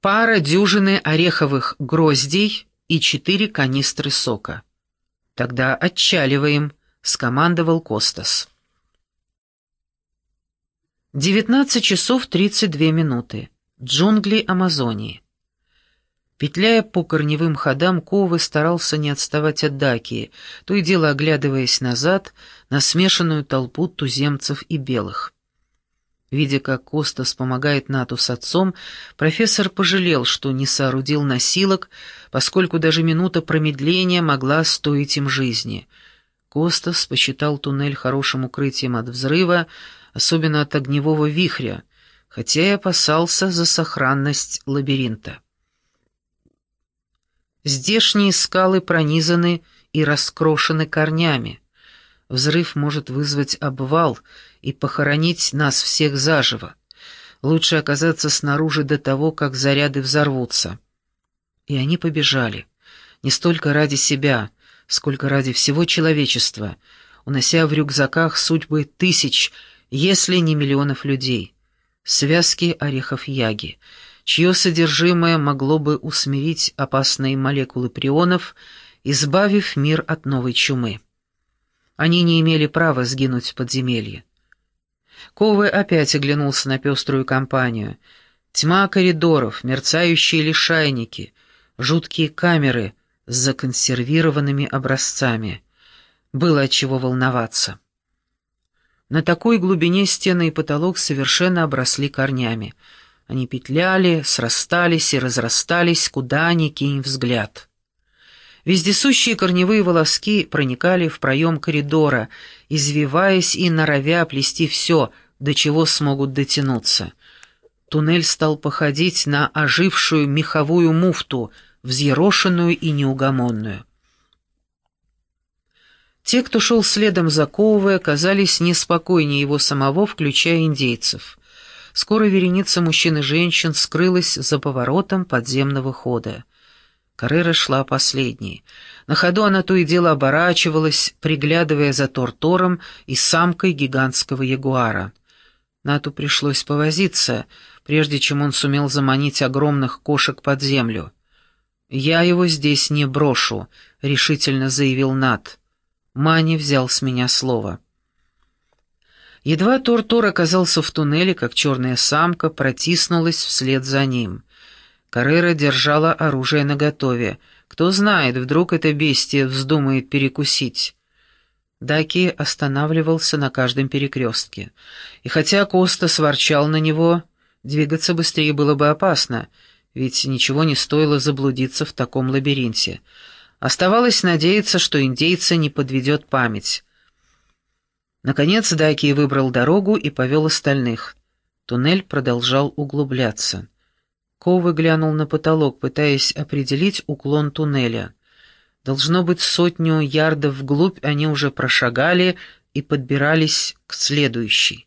пара дюжины ореховых гроздей и четыре канистры сока. «Тогда отчаливаем», — скомандовал Костас. 19 часов 32 минуты. Джунгли Амазонии. Петляя по корневым ходам, Ковы старался не отставать от Дакии, то и дело оглядываясь назад на смешанную толпу туземцев и белых. Видя, как Костас помогает Нату с отцом, профессор пожалел, что не соорудил носилок, поскольку даже минута промедления могла стоить им жизни. Костас посчитал туннель хорошим укрытием от взрыва, особенно от огневого вихря, хотя и опасался за сохранность лабиринта. Здешние скалы пронизаны и раскрошены корнями. Взрыв может вызвать обвал и похоронить нас всех заживо. Лучше оказаться снаружи до того, как заряды взорвутся. И они побежали. Не столько ради себя, сколько ради всего человечества, унося в рюкзаках судьбы тысяч, если не миллионов людей. Связки орехов яги — чье содержимое могло бы усмирить опасные молекулы прионов, избавив мир от новой чумы. Они не имели права сгинуть в подземелье. Ковы опять оглянулся на пеструю компанию. Тьма коридоров, мерцающие лишайники, жуткие камеры с законсервированными образцами. Было от чего волноваться. На такой глубине стены и потолок совершенно обросли корнями — они петляли, срастались и разрастались, куда ни кинь взгляд. Вездесущие корневые волоски проникали в проем коридора, извиваясь и норовя плести все, до чего смогут дотянуться. Туннель стал походить на ожившую меховую муфту, взъерошенную и неугомонную. Те, кто шел следом за Коуве, казались неспокойнее его самого, включая индейцев. Скоро вереница мужчин и женщин скрылась за поворотом подземного хода. Каррера шла последней. На ходу она то и дело оборачивалась, приглядывая за Тортором и самкой гигантского ягуара. Нату пришлось повозиться, прежде чем он сумел заманить огромных кошек под землю. «Я его здесь не брошу», — решительно заявил Нат. Мани взял с меня слово. Едва Тор-Тор оказался в туннеле, как черная самка протиснулась вслед за ним. Каррера держала оружие наготове. Кто знает, вдруг это бестие вздумает перекусить. Даки останавливался на каждом перекрестке. И хотя Коста сворчал на него, двигаться быстрее было бы опасно, ведь ничего не стоило заблудиться в таком лабиринте. Оставалось надеяться, что индейца не подведет память. Наконец Даки выбрал дорогу и повел остальных. Туннель продолжал углубляться. Ковы глянул на потолок, пытаясь определить уклон туннеля. Должно быть, сотню ярдов вглубь они уже прошагали и подбирались к следующей.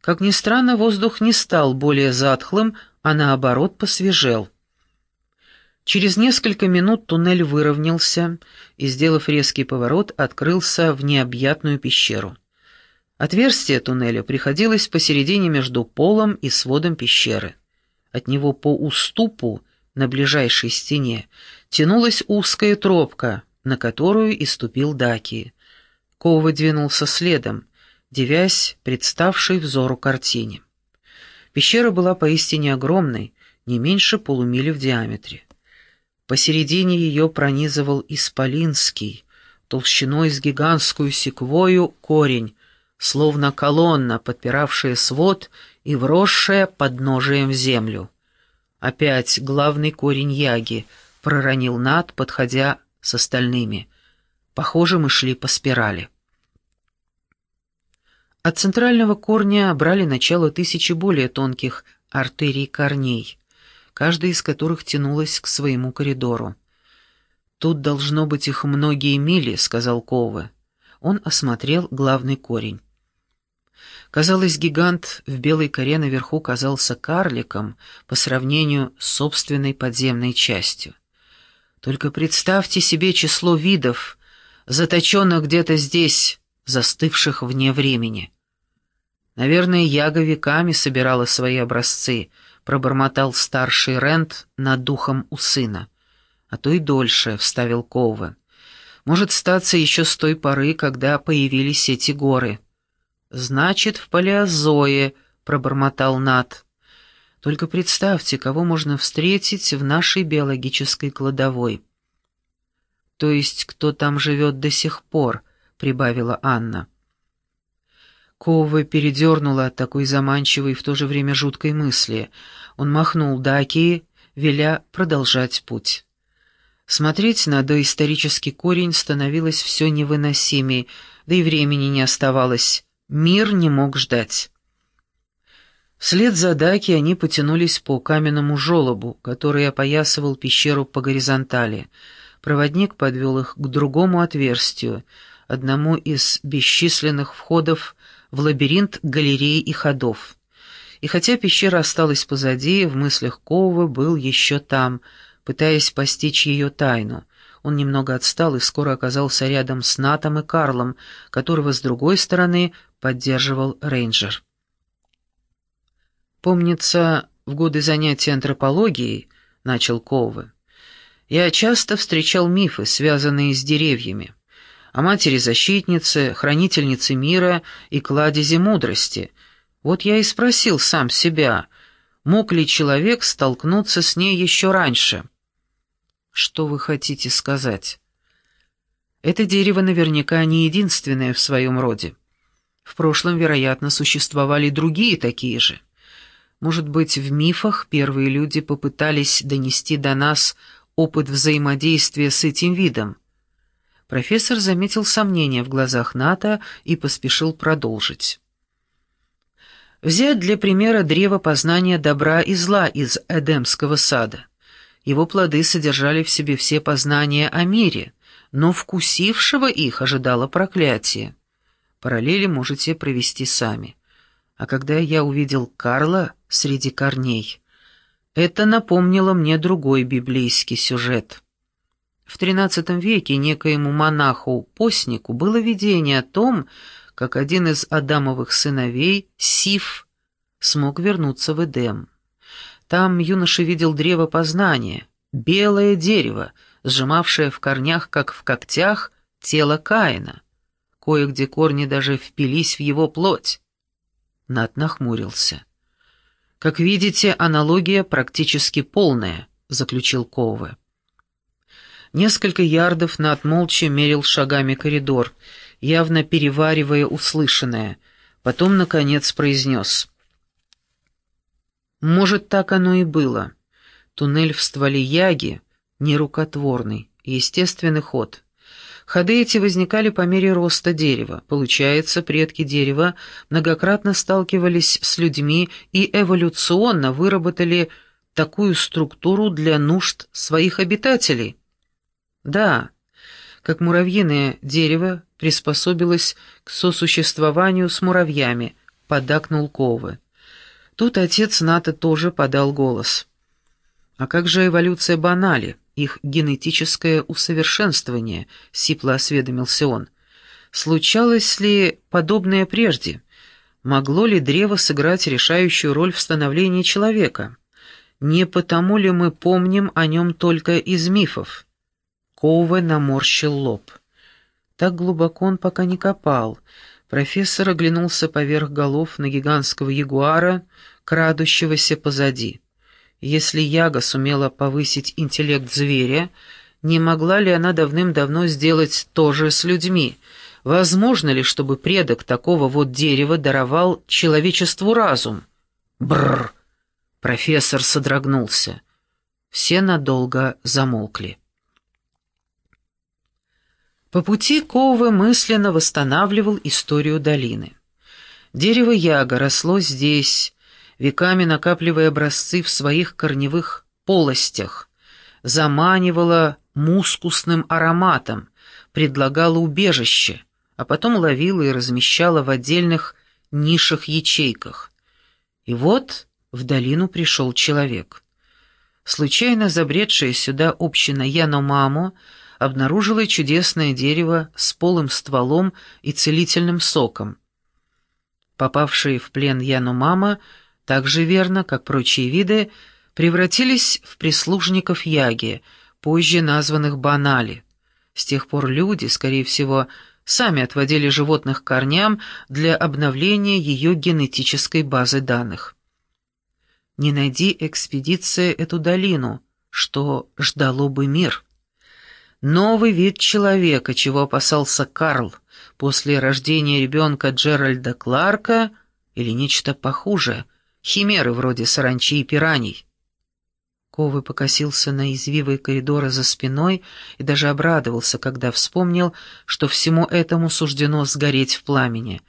Как ни странно, воздух не стал более затхлым, а наоборот посвежел. Через несколько минут туннель выровнялся и, сделав резкий поворот, открылся в необъятную пещеру. Отверстие туннеля приходилось посередине между полом и сводом пещеры. От него по уступу на ближайшей стене тянулась узкая тропка, на которую и ступил Даки. Кова двинулся следом, девясь представшей взору картине. Пещера была поистине огромной, не меньше полумили в диаметре. Посередине ее пронизывал исполинский, толщиной с гигантскую секвою, корень, словно колонна, подпиравшая свод и вросшая подножием в землю. Опять главный корень яги, проронил Над, подходя с остальными. Похоже, мы шли по спирали. От центрального корня брали начало тысячи более тонких артерий корней, каждая из которых тянулась к своему коридору. «Тут должно быть их многие мили», — сказал Ковы. Он осмотрел главный корень. Казалось, гигант в белой коре наверху казался карликом по сравнению с собственной подземной частью. Только представьте себе число видов, заточенных где-то здесь, застывших вне времени. Наверное, Яга веками собирала свои образцы, пробормотал старший Рент над духом у сына. «А то и дольше», — вставил Коува. «Может статься еще с той поры, когда появились эти горы». «Значит, в палеозое», — пробормотал Нат. «Только представьте, кого можно встретить в нашей биологической кладовой». «То есть, кто там живет до сих пор», — прибавила Анна. Кова передернула от такой заманчивой и в то же время жуткой мысли. Он махнул Даки, веля продолжать путь. Смотреть на доисторический корень становилось все невыносимее, да и времени не оставалось. Мир не мог ждать. Вслед за Даки они потянулись по каменному желобу, который опоясывал пещеру по горизонтали. Проводник подвел их к другому отверстию, одному из бесчисленных входов в лабиринт галерей и ходов. И хотя пещера осталась позади, в мыслях Коува был еще там, пытаясь постичь ее тайну. Он немного отстал и скоро оказался рядом с Натом и Карлом, которого с другой стороны поддерживал рейнджер. «Помнится, в годы занятий антропологией, — начал Коува, — я часто встречал мифы, связанные с деревьями о матери-защитнице, хранительнице мира и кладезе мудрости. Вот я и спросил сам себя, мог ли человек столкнуться с ней еще раньше. Что вы хотите сказать? Это дерево наверняка не единственное в своем роде. В прошлом, вероятно, существовали другие такие же. Может быть, в мифах первые люди попытались донести до нас опыт взаимодействия с этим видом, Профессор заметил сомнение в глазах Ната и поспешил продолжить. Взять для примера древо познания добра и зла из Эдемского сада. Его плоды содержали в себе все познания о мире, но вкусившего их ожидало проклятие. Параллели можете провести сами. А когда я увидел Карла среди корней, это напомнило мне другой библейский сюжет. В XIII веке некоему монаху-постнику было видение о том, как один из Адамовых сыновей, Сиф, смог вернуться в Эдем. Там юноша видел древо познания, белое дерево, сжимавшее в корнях, как в когтях, тело Каина. Кое-где корни даже впились в его плоть. Над нахмурился. «Как видите, аналогия практически полная», — заключил Ковы. Несколько ярдов над молча мерил шагами коридор, явно переваривая услышанное. Потом, наконец, произнес. «Может, так оно и было. Туннель в стволе яги нерукотворный, естественный ход». Ходы эти возникали по мере роста дерева. Получается, предки дерева многократно сталкивались с людьми и эволюционно выработали такую структуру для нужд своих обитателей. Да, как муравьиное дерево приспособилось к сосуществованию с муравьями, подакнул Ковы. Тут отец Ната тоже подал голос. А как же эволюция банали, их генетическое усовершенствование, сипло осведомился он. Случалось ли подобное прежде? Могло ли древо сыграть решающую роль в становлении человека? Не потому ли мы помним о нем только из мифов? Коуве наморщил лоб. Так глубоко он пока не копал. Профессор оглянулся поверх голов на гигантского ягуара, крадущегося позади. Если Яга сумела повысить интеллект зверя, не могла ли она давным-давно сделать то же с людьми? Возможно ли, чтобы предок такого вот дерева даровал человечеству разум? Бррр! Профессор содрогнулся. Все надолго замолкли. По пути Ковы мысленно восстанавливал историю долины. Дерево яга росло здесь, веками накапливая образцы в своих корневых полостях, заманивало мускусным ароматом, предлагало убежище, а потом ловило и размещало в отдельных нишах-ячейках. И вот в долину пришел человек. Случайно забредшая сюда община Яномамо — обнаружила чудесное дерево с полым стволом и целительным соком. Попавший в плен Янумама так же верно, как прочие виды, превратились в прислужников яги, позже названных банали. С тех пор люди, скорее всего, сами отводили животных корням для обновления ее генетической базы данных. Не найди экспедиция эту долину, что ждало бы мир. Новый вид человека, чего опасался Карл после рождения ребенка Джеральда Кларка, или нечто похуже, химеры вроде саранчи и пираний. Ковы покосился на извивы коридора за спиной и даже обрадовался, когда вспомнил, что всему этому суждено сгореть в пламени.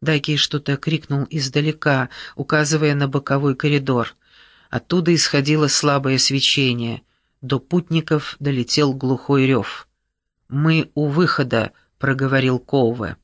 Даки что-то крикнул издалека, указывая на боковой коридор. Оттуда исходило слабое свечение. До путников долетел глухой рев. «Мы у выхода», — проговорил Коуве.